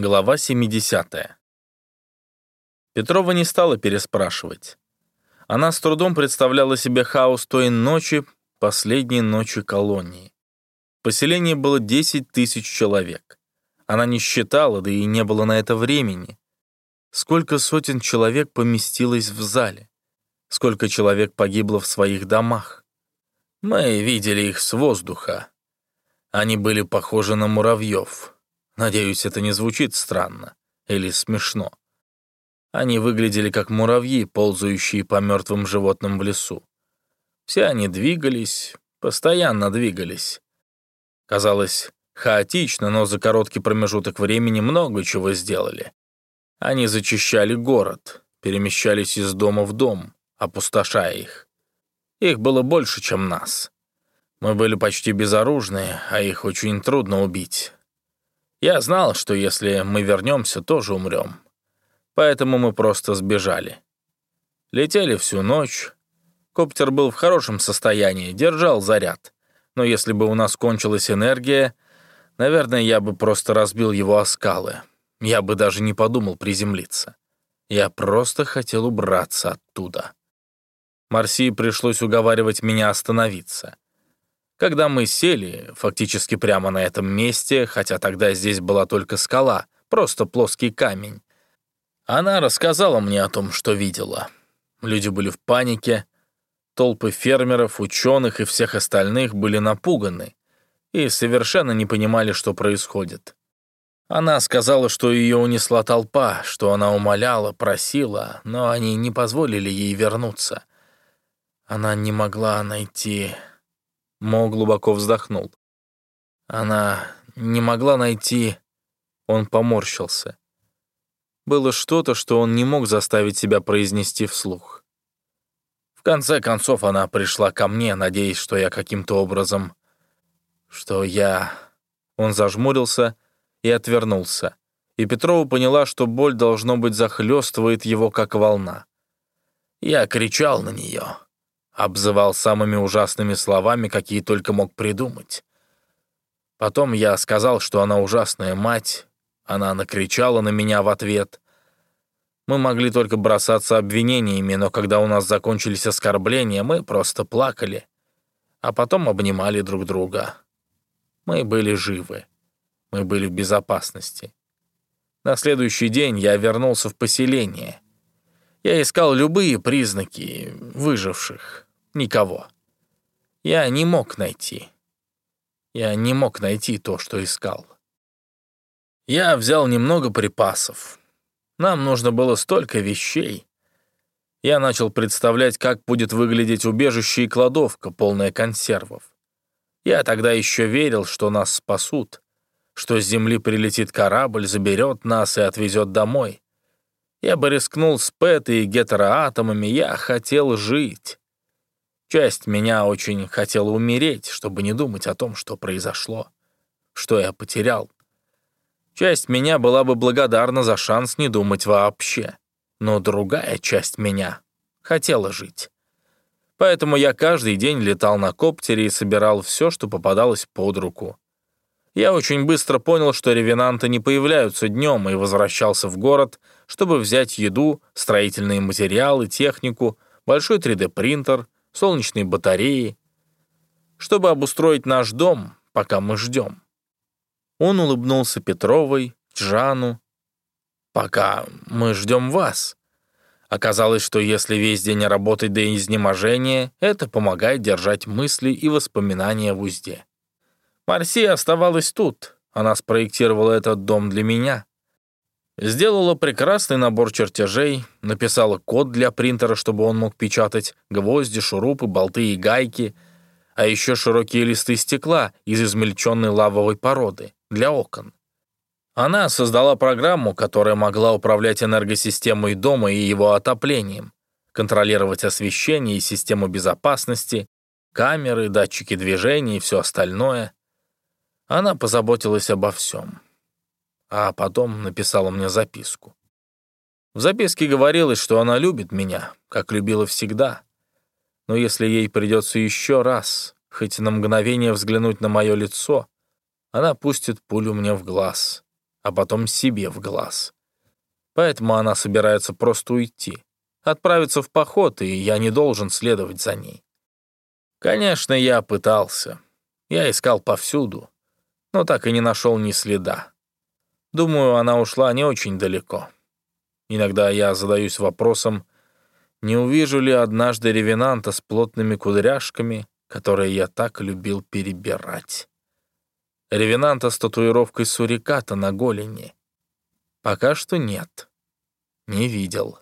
Глава 70. Петрова не стала переспрашивать. Она с трудом представляла себе хаос той ночи, последней ночи колонии. В поселении было 10 тысяч человек. Она не считала, да и не было на это времени. Сколько сотен человек поместилось в зале? Сколько человек погибло в своих домах? Мы видели их с воздуха. Они были похожи на муравьев. Надеюсь, это не звучит странно или смешно. Они выглядели как муравьи, ползающие по мертвым животным в лесу. Все они двигались, постоянно двигались. Казалось, хаотично, но за короткий промежуток времени много чего сделали. Они зачищали город, перемещались из дома в дом, опустошая их. Их было больше, чем нас. Мы были почти безоружны, а их очень трудно убить. Я знал, что если мы вернемся, тоже умрем. Поэтому мы просто сбежали. Летели всю ночь. Коптер был в хорошем состоянии, держал заряд. Но если бы у нас кончилась энергия, наверное, я бы просто разбил его о скалы. Я бы даже не подумал приземлиться. Я просто хотел убраться оттуда. Марсии пришлось уговаривать меня остановиться. Когда мы сели, фактически прямо на этом месте, хотя тогда здесь была только скала, просто плоский камень, она рассказала мне о том, что видела. Люди были в панике, толпы фермеров, ученых и всех остальных были напуганы и совершенно не понимали, что происходит. Она сказала, что ее унесла толпа, что она умоляла, просила, но они не позволили ей вернуться. Она не могла найти Мо глубоко вздохнул. Она не могла найти... Он поморщился. Было что-то, что он не мог заставить себя произнести вслух. В конце концов, она пришла ко мне, надеясь, что я каким-то образом... Что я... Он зажмурился и отвернулся. И Петрова поняла, что боль, должно быть, захлестывает его, как волна. Я кричал на нее обзывал самыми ужасными словами, какие только мог придумать. Потом я сказал, что она ужасная мать, она накричала на меня в ответ. Мы могли только бросаться обвинениями, но когда у нас закончились оскорбления, мы просто плакали, а потом обнимали друг друга. Мы были живы, мы были в безопасности. На следующий день я вернулся в поселение. Я искал любые признаки выживших никого. Я не мог найти. Я не мог найти то, что искал. Я взял немного припасов. Нам нужно было столько вещей. Я начал представлять, как будет выглядеть убежище и кладовка, полная консервов. Я тогда еще верил, что нас спасут, что с земли прилетит корабль, заберет нас и отвезет домой. Я бы рискнул с Пэт и гетероатомами, я хотел жить. Часть меня очень хотела умереть, чтобы не думать о том, что произошло, что я потерял. Часть меня была бы благодарна за шанс не думать вообще, но другая часть меня хотела жить. Поэтому я каждый день летал на коптере и собирал все, что попадалось под руку. Я очень быстро понял, что ревенанты не появляются днем, и возвращался в город, чтобы взять еду, строительные материалы, технику, большой 3D-принтер — солнечные батареи, чтобы обустроить наш дом, пока мы ждем. Он улыбнулся Петровой, Джану. «Пока мы ждем вас». Оказалось, что если весь день работать до изнеможения, это помогает держать мысли и воспоминания в узде. Марси оставалась тут. Она спроектировала этот дом для меня. Сделала прекрасный набор чертежей, написала код для принтера, чтобы он мог печатать гвозди, шурупы, болты и гайки, а еще широкие листы стекла из измельченной лавовой породы для окон. Она создала программу, которая могла управлять энергосистемой дома и его отоплением, контролировать освещение и систему безопасности, камеры, датчики движения и все остальное. Она позаботилась обо всем а потом написала мне записку. В записке говорилось, что она любит меня, как любила всегда. Но если ей придется еще раз, хоть на мгновение взглянуть на мое лицо, она пустит пулю мне в глаз, а потом себе в глаз. Поэтому она собирается просто уйти, отправиться в поход, и я не должен следовать за ней. Конечно, я пытался. Я искал повсюду, но так и не нашел ни следа. Думаю, она ушла не очень далеко. Иногда я задаюсь вопросом, не увижу ли однажды ревенанта с плотными кудряшками, которые я так любил перебирать. Ревенанта с татуировкой суриката на голени. Пока что нет. Не видел.